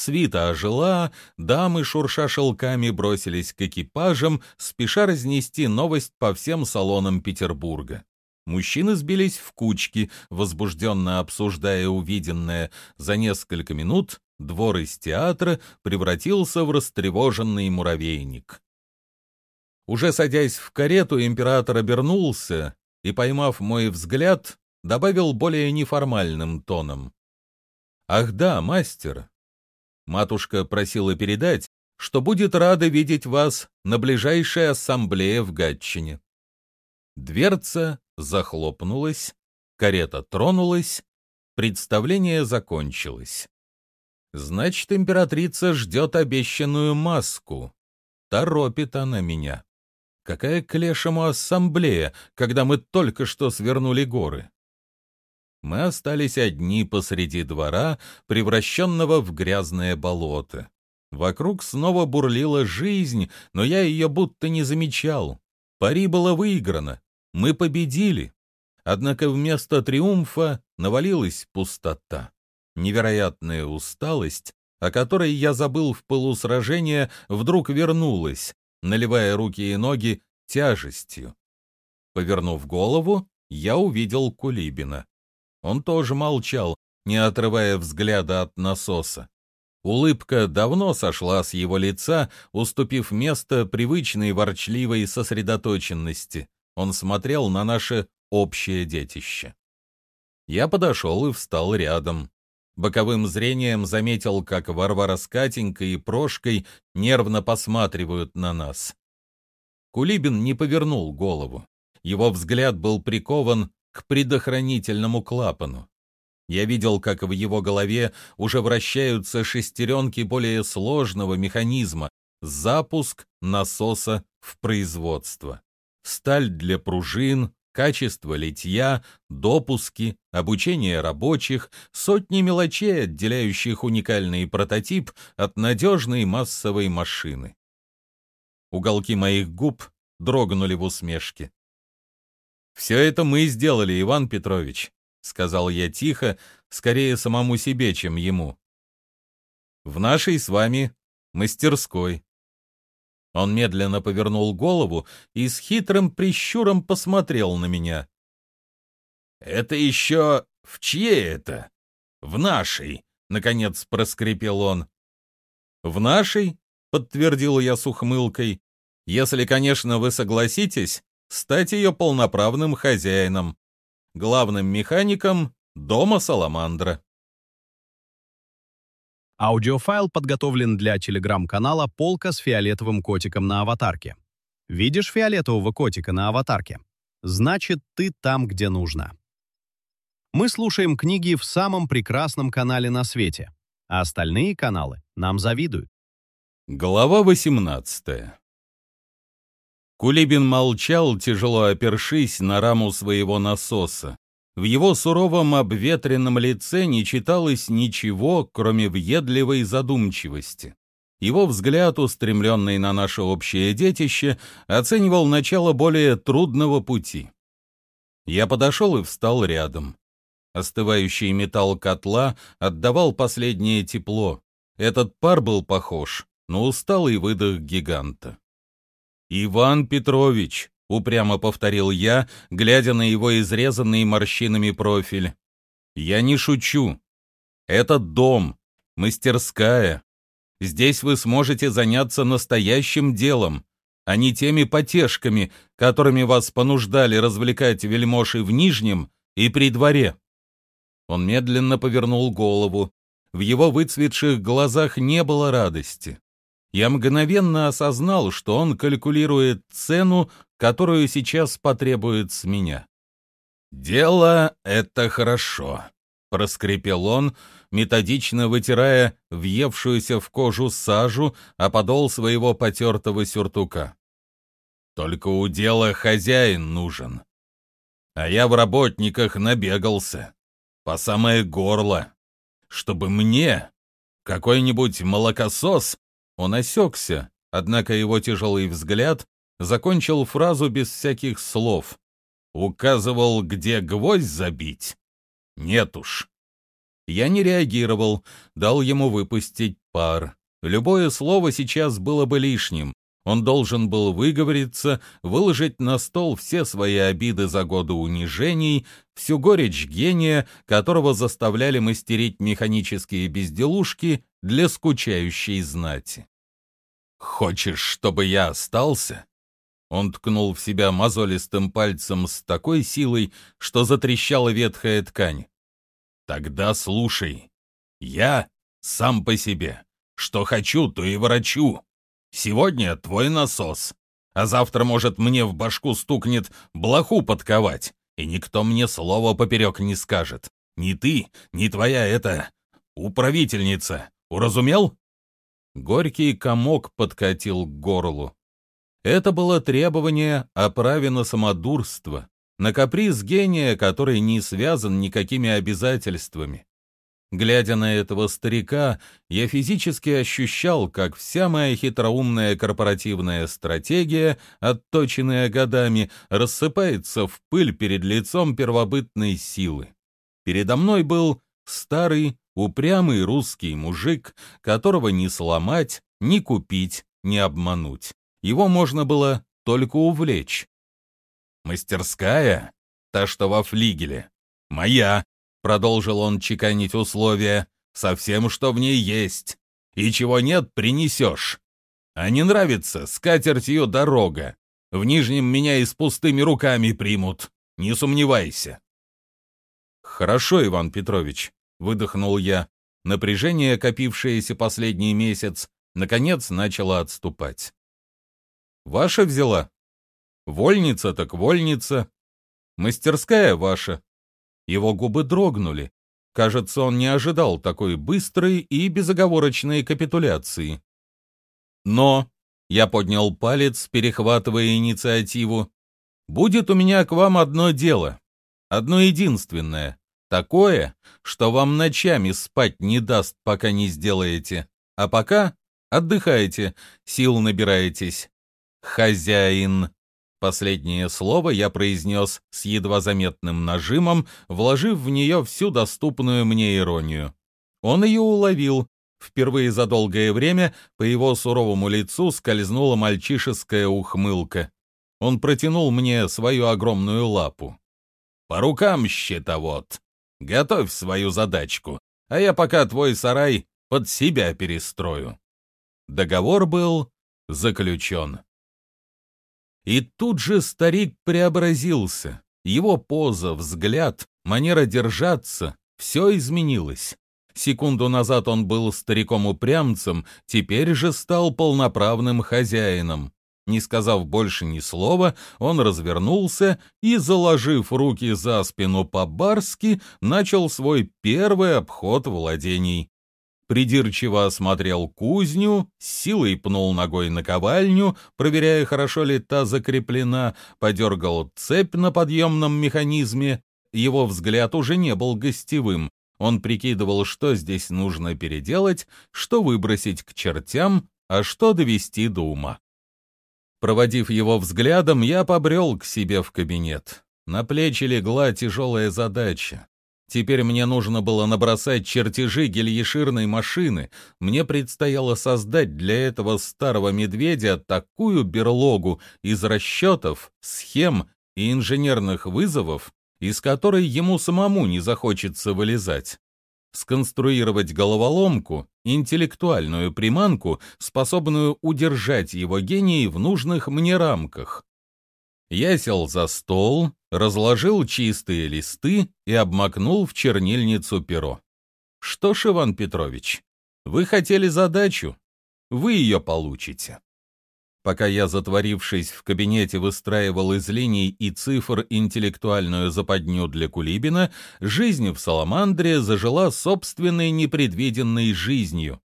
Свита ожила, дамы, шурша шелками, бросились к экипажам, спеша разнести новость по всем салонам Петербурга. Мужчины сбились в кучки, возбужденно обсуждая увиденное. За несколько минут двор из театра превратился в растревоженный муравейник. Уже садясь в карету, император обернулся и, поймав мой взгляд, добавил более неформальным тоном. «Ах да, мастер, Матушка просила передать, что будет рада видеть вас на ближайшей ассамблее в Гатчине. Дверца захлопнулась, карета тронулась, представление закончилось. Значит, императрица ждет обещанную маску. Торопит она меня. Какая к лешему ассамблея, когда мы только что свернули горы? Мы остались одни посреди двора, превращенного в грязное болото. Вокруг снова бурлила жизнь, но я ее будто не замечал. Пари было выиграно. Мы победили. Однако вместо триумфа навалилась пустота. Невероятная усталость, о которой я забыл в пылу сражения, вдруг вернулась, наливая руки и ноги тяжестью. Повернув голову, я увидел Кулибина. Он тоже молчал, не отрывая взгляда от насоса. Улыбка давно сошла с его лица, уступив место привычной ворчливой сосредоточенности. Он смотрел на наше общее детище. Я подошел и встал рядом. Боковым зрением заметил, как Варвара с Катенькой и Прошкой нервно посматривают на нас. Кулибин не повернул голову. Его взгляд был прикован к предохранительному клапану. Я видел, как в его голове уже вращаются шестеренки более сложного механизма — запуск насоса в производство. Сталь для пружин, качество литья, допуски, обучение рабочих, сотни мелочей, отделяющих уникальный прототип от надежной массовой машины. Уголки моих губ дрогнули в усмешке. «Все это мы сделали, Иван Петрович», — сказал я тихо, скорее самому себе, чем ему. «В нашей с вами мастерской». Он медленно повернул голову и с хитрым прищуром посмотрел на меня. «Это еще в чьей это?» «В нашей», — наконец проскрипел он. «В нашей?» — подтвердил я с ухмылкой. «Если, конечно, вы согласитесь стать ее полноправным хозяином, главным механиком дома Саламандра». Аудиофайл подготовлен для телеграм-канала «Полка с фиолетовым котиком на аватарке». Видишь фиолетового котика на аватарке? Значит, ты там, где нужно. Мы слушаем книги в самом прекрасном канале на свете, а остальные каналы нам завидуют. Глава 18 Кулибин молчал, тяжело опершись на раму своего насоса. В его суровом обветренном лице не читалось ничего, кроме въедливой задумчивости. Его взгляд, устремленный на наше общее детище, оценивал начало более трудного пути. Я подошел и встал рядом. Остывающий металл котла отдавал последнее тепло. Этот пар был похож на усталый выдох гиганта. «Иван Петрович», упрямо повторил я, глядя на его изрезанный морщинами профиль. Я не шучу. Это дом, мастерская. Здесь вы сможете заняться настоящим делом, а не теми потешками, которыми вас понуждали развлекать вельмоши в Нижнем и при дворе. Он медленно повернул голову. В его выцветших глазах не было радости. Я мгновенно осознал, что он калькулирует цену, которую сейчас потребует с меня. «Дело — это хорошо», — проскрипел он, методично вытирая въевшуюся в кожу сажу, а подол своего потертого сюртука. «Только у дела хозяин нужен. А я в работниках набегался, по самое горло, чтобы мне какой-нибудь молокосос...» Он осекся, однако его тяжелый взгляд закончил фразу без всяких слов. Указывал, где гвоздь забить? Нет уж. Я не реагировал, дал ему выпустить пар. Любое слово сейчас было бы лишним. Он должен был выговориться, выложить на стол все свои обиды за годы унижений, всю горечь гения, которого заставляли мастерить механические безделушки для скучающей знати. «Хочешь, чтобы я остался?» Он ткнул в себя мозолистым пальцем с такой силой, что затрещала ветхая ткань. «Тогда слушай. Я сам по себе. Что хочу, то и ворочу. Сегодня твой насос, а завтра, может, мне в башку стукнет блоху подковать, и никто мне слова поперек не скажет. Ни ты, ни твоя эта управительница. Уразумел?» Горький комок подкатил к горлу. Это было требование о праве на самодурство, на каприз гения, который не связан никакими обязательствами. Глядя на этого старика, я физически ощущал, как вся моя хитроумная корпоративная стратегия, отточенная годами, рассыпается в пыль перед лицом первобытной силы. Передо мной был старый, упрямый русский мужик, которого ни сломать, ни купить, ни обмануть его можно было только увлечь. Мастерская? Та, что во флигеле. Моя, продолжил он чеканить условия, со всем, что в ней есть. И чего нет, принесешь. А не нравится, с катертью дорога. В Нижнем меня и с пустыми руками примут. Не сомневайся. Хорошо, Иван Петрович, выдохнул я. Напряжение, копившееся последний месяц, наконец начало отступать. Ваша взяла? Вольница так вольница. Мастерская ваша. Его губы дрогнули. Кажется, он не ожидал такой быстрой и безоговорочной капитуляции. Но, я поднял палец, перехватывая инициативу, будет у меня к вам одно дело. Одно единственное. Такое, что вам ночами спать не даст, пока не сделаете. А пока отдыхаете, сил набираетесь. Хозяин. Последнее слово я произнес с едва заметным нажимом, вложив в нее всю доступную мне иронию. Он ее уловил. Впервые за долгое время по его суровому лицу скользнула мальчишеская ухмылка. Он протянул мне свою огромную лапу. «По рукам, щитовод!» Готовь свою задачку, а я пока твой сарай под себя перестрою. Договор был заключен. И тут же старик преобразился. Его поза, взгляд, манера держаться — все изменилось. Секунду назад он был стариком-упрямцем, теперь же стал полноправным хозяином. Не сказав больше ни слова, он развернулся и, заложив руки за спину по-барски, начал свой первый обход владений. Придирчиво осмотрел кузню, силой пнул ногой на ковальню, проверяя, хорошо ли та закреплена, подергал цепь на подъемном механизме. Его взгляд уже не был гостевым. Он прикидывал, что здесь нужно переделать, что выбросить к чертям, а что довести до ума. Проводив его взглядом, я побрел к себе в кабинет. На плечи легла тяжелая задача. Теперь мне нужно было набросать чертежи гельеширной машины. Мне предстояло создать для этого старого медведя такую берлогу из расчетов, схем и инженерных вызовов, из которой ему самому не захочется вылезать сконструировать головоломку, интеллектуальную приманку, способную удержать его гений в нужных мне рамках. Я сел за стол, разложил чистые листы и обмакнул в чернильницу перо. Что ж, Иван Петрович, вы хотели задачу, вы ее получите. Пока я, затворившись в кабинете, выстраивал из линий и цифр интеллектуальную западню для Кулибина, жизнь в Саламандре зажила собственной непредвиденной жизнью.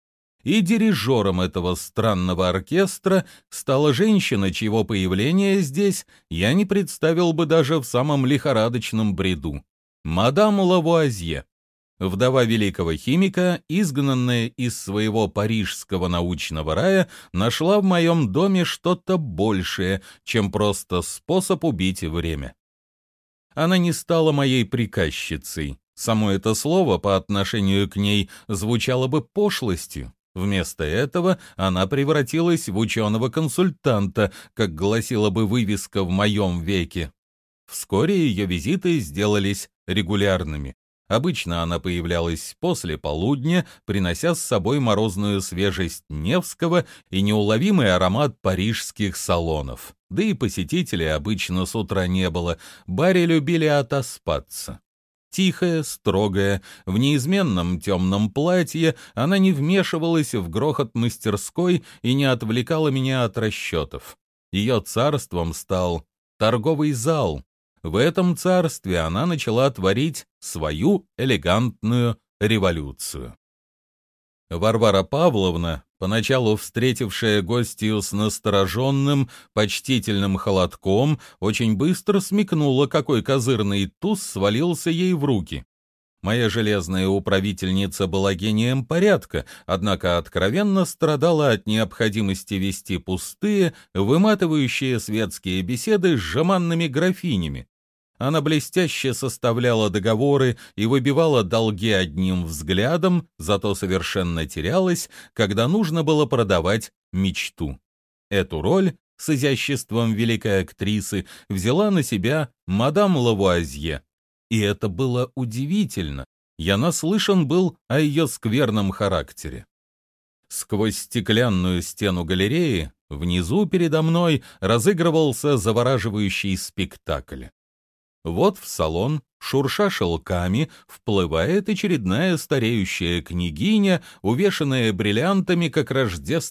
И дирижером этого странного оркестра стала женщина, чьего появления здесь я не представил бы даже в самом лихорадочном бреду. Мадам Лавуазье вдова великого химика, изгнанная из своего парижского научного рая, нашла в моем доме что-то большее, чем просто способ убить время. Она не стала моей приказчицей. Само это слово по отношению к ней звучало бы пошлостью. Вместо этого она превратилась в ученого-консультанта, как гласила бы вывеска в моем веке. Вскоре ее визиты сделались регулярными. Обычно она появлялась после полудня, принося с собой морозную свежесть Невского и неуловимый аромат парижских салонов. Да и посетителей обычно с утра не было, баре любили отоспаться. Тихая, строгая, в неизменном темном платье, она не вмешивалась в грохот мастерской и не отвлекала меня от расчетов. Ее царством стал торговый зал, в этом царстве она начала творить свою элегантную революцию. Варвара Павловна, поначалу встретившая гостью с настороженным, почтительным холодком, очень быстро смекнула, какой козырный туз свалился ей в руки. Моя железная управительница была гением порядка, однако откровенно страдала от необходимости вести пустые, выматывающие светские беседы с жеманными графинями. Она блестяще составляла договоры и выбивала долги одним взглядом, зато совершенно терялась, когда нужно было продавать мечту. Эту роль с изяществом великой актрисы взяла на себя мадам Лавуазье. И это было удивительно. Я наслышан был о ее скверном характере. Сквозь стеклянную стену галереи внизу передо мной разыгрывался завораживающий спектакль. Вот в салон, шурша шелками, вплывает очередная стареющая княгиня, увешанная бриллиантами, как рождественская